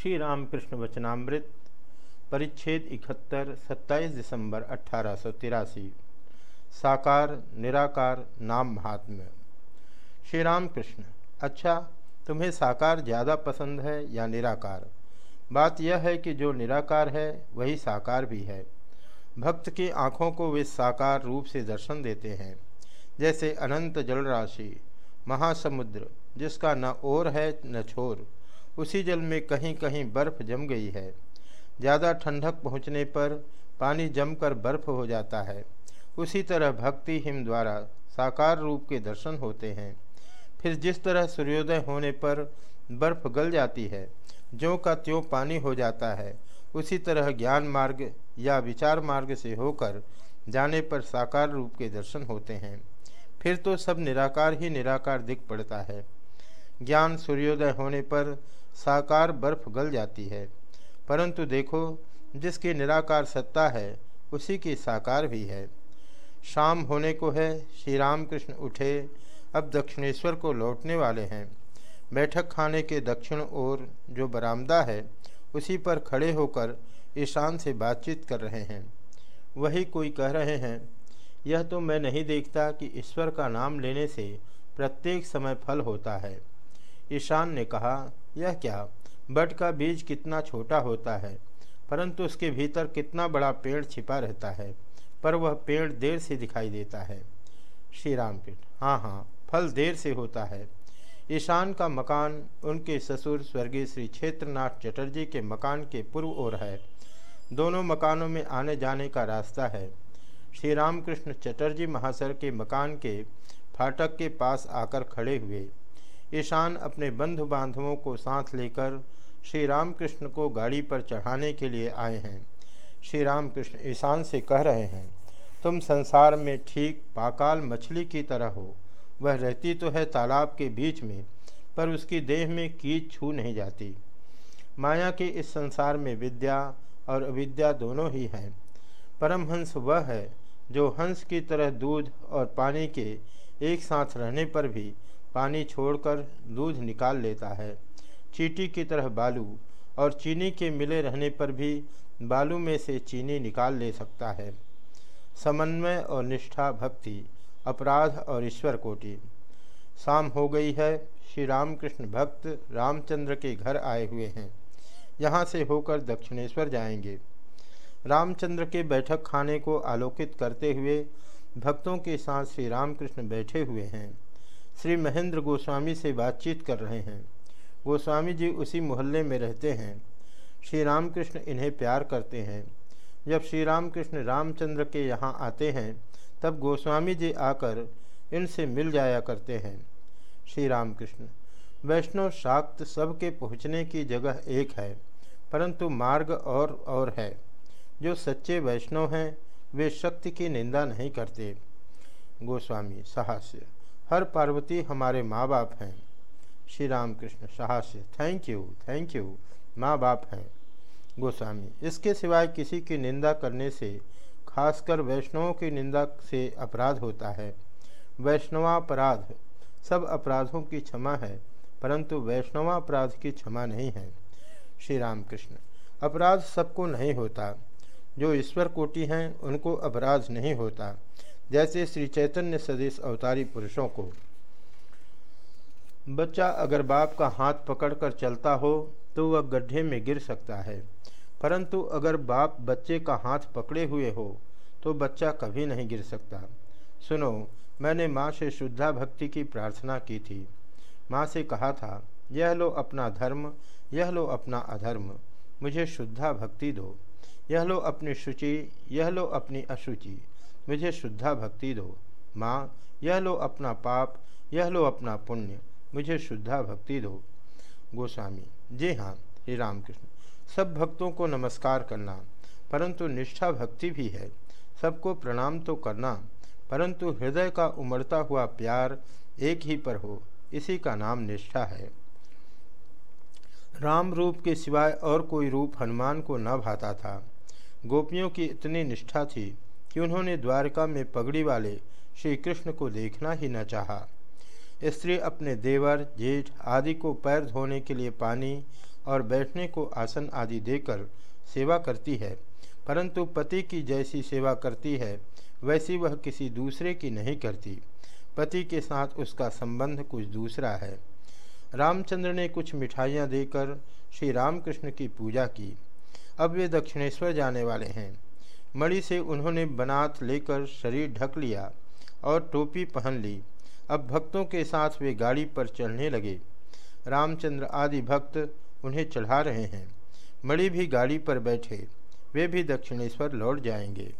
श्री रामकृष्ण वचनामृत परिच्छेद इकहत्तर, सत्ताईस दिसंबर अट्ठारह साकार, निराकार, नाम महात्म्य। श्री रामकृष्ण अच्छा तुम्हें साकार ज़्यादा पसंद है या निराकार? बात यह है कि जो निराकार है, वही साकार भी है। भक्त की आँखों को वे साकार रूप से दर्शन देते हैं। जैसे अनंत जलराशि, महासमुद्र, जिसका न ओर है न छोर उसी जल में कहीं कहीं बर्फ़ जम गई है। ज़्यादा ठंडक पहुँचने पर पानी जमकर बर्फ़ हो जाता है। उसी तरह भक्ति हिम द्वारा साकार रूप के दर्शन होते हैं। फिर जिस तरह सूर्योदय होने पर बर्फ़ गल जाती है, ज्यों का त्यों पानी हो जाता है, उसी तरह ज्ञान मार्ग या विचार मार्ग से होकर जाने पर साकार रूप के दर्शन होते हैं। फिर तो सब निराकार ही निराकार दिख पड़ता है। ज्ञान सूर्योदय होने पर साकार बर्फ़ गल जाती है। परंतु देखो, जिसकी निराकार सत्ता है, उसी की साकार भी है। शाम होने को है, श्री राम कृष्ण उठे, अब दक्षिणेश्वर को लौटने वाले हैं। बैठक खाने के दक्षिण ओर जो बरामदा है, उसी पर खड़े होकर ईशान से बातचीत कर रहे हैं। वही कोई कह रहे हैं, यह तो मैं नहीं देखता कि ईश्वर का नाम लेने से प्रत्येक समय फल होता है। ईशान ने कहा, यह क्या? बट का बीज कितना छोटा होता है, परंतु उसके भीतर कितना बड़ा पेड़ छिपा रहता है, पर वह पेड़ देर से दिखाई देता है। श्री राम पीठ हाँ हाँ फल देर से होता है। ईशान का मकान उनके ससुर स्वर्गीय श्री क्षेत्रनाथ चटर्जी के मकान के पूर्व ओर है। दोनों मकानों में आने जाने का रास्ता है। श्री रामकृष्ण चटर्जी महासर के मकान के फाटक के पास आकर खड़े हुए। ईशान अपने बंधु बांधवों को साथ लेकर श्री रामकृष्ण को गाड़ी पर चढ़ाने के लिए आए हैं। श्री रामकृष्ण ईशान से कह रहे हैं, तुम संसार में ठीक पाकाल मछली की तरह हो। वह रहती तो है तालाब के बीच में, पर उसकी देह में कीच छू नहीं जाती। माया के इस संसार में विद्या और अविद्या दोनों ही हैं। परमहंस वह है जो हंस की तरह दूध और पानी के एक साथ रहने पर भी पानी छोड़कर दूध निकाल लेता है। चीटी की तरह बालू और चीनी के मिले रहने पर भी बालू में से चीनी निकाल ले सकता है। समन्वय और निष्ठा, भक्ति, अपराध और ईश्वर कोटि। शाम हो गई है, श्री रामकृष्ण भक्त रामचंद्र के घर आए हुए हैं। यहाँ से होकर दक्षिणेश्वर जाएँगे। रामचंद्र के बैठक खाने को आलोकित करते हुए भक्तों के साथ श्री रामकृष्ण बैठे हुए हैं। श्री महेंद्र गोस्वामी से बातचीत कर रहे हैं। गोस्वामी जी उसी मोहल्ले में रहते हैं। श्री रामकृष्ण इन्हें प्यार करते हैं। जब श्री रामकृष्ण रामचंद्र के यहाँ आते हैं, तब गोस्वामी जी आकर इनसे मिल जाया करते हैं। श्री रामकृष्ण वैष्णव शाक्त सबके पहुँचने की जगह एक है, परंतु मार्ग और और है। जो सच्चे वैष्णव हैं, वे शक्ति की निंदा नहीं करते। गोस्वामी, साहस्य। हर पार्वती हमारे माँ बाप हैं। श्री राम कृष्ण साहस्य थैंक यू थैंक यू माँ बाप हैं। गोस्वामी, इसके सिवाय किसी की निंदा करने से, खासकर वैष्णवों की निंदा से अपराध होता है। वैष्णवापराध, सब अपराधों की क्षमा है, परंतु वैष्णवापराध की क्षमा नहीं है। श्री राम कृष्ण अपराध सबको नहीं होता। जो ईश्वर कोटि हैं, उनको अपराध नहीं होता। जैसे श्री चैतन्य सदेश अवतारी पुरुषों को, बच्चा, अगर बाप का हाथ पकड़कर चलता हो तो वह गड्ढे में गिर सकता है। परंतु अगर बाप बच्चे का हाथ पकड़े हुए हो तो बच्चा कभी नहीं गिर सकता। सुनो, मैंने माँ से शुद्धा भक्ति की प्रार्थना की थी। माँ से कहा था, यह लो अपना धर्म, यह लो अपना अधर्म, मुझे शुद्धा भक्ति दो। यह लो अपनी शुचि, यह लो अपनी अशुचि। मुझे शुद्धा भक्ति दो। माँ, यह लो अपना पाप, यह लो अपना पुण्य, मुझे शुद्धा भक्ति दो। गोस्वामी, जी हाँ श्री रामकृष्ण। सब भक्तों को नमस्कार करना, परंतु निष्ठा भक्ति भी है। सबको प्रणाम तो करना, परंतु हृदय का उमड़ता हुआ प्यार एक ही पर हो, इसी का नाम निष्ठा है। राम रूप के सिवाय और कोई रूप हनुमान को न भाता था। गोपियों की इतनी निष्ठा थी कि उन्होंने द्वारका में पगड़ी वाले श्री कृष्ण को देखना ही न चाहा। स्त्री अपने देवर, जेठ आदि को पैर धोने के लिए पानी और बैठने को आसन आदि देकर सेवा करती है, परंतु पति की जैसी सेवा करती है, वैसी वह किसी दूसरे की नहीं करती। पति के साथ उसका संबंध कुछ दूसरा है। रामचंद्र ने कुछ मिठाइयाँ देकर श्री रामकृष्ण की पूजा की। अब वे दक्षिणेश्वर जाने वाले हैं। मणि से उन्होंने बनात लेकर शरीर ढक लिया और टोपी पहन ली। अब भक्तों के साथ वे गाड़ी पर चढ़ने लगे। रामचंद्र आदि भक्त उन्हें चढ़ा रहे हैं। मणि भी गाड़ी पर बैठे। वे भी दक्षिणेश्वर लौट जाएँगे।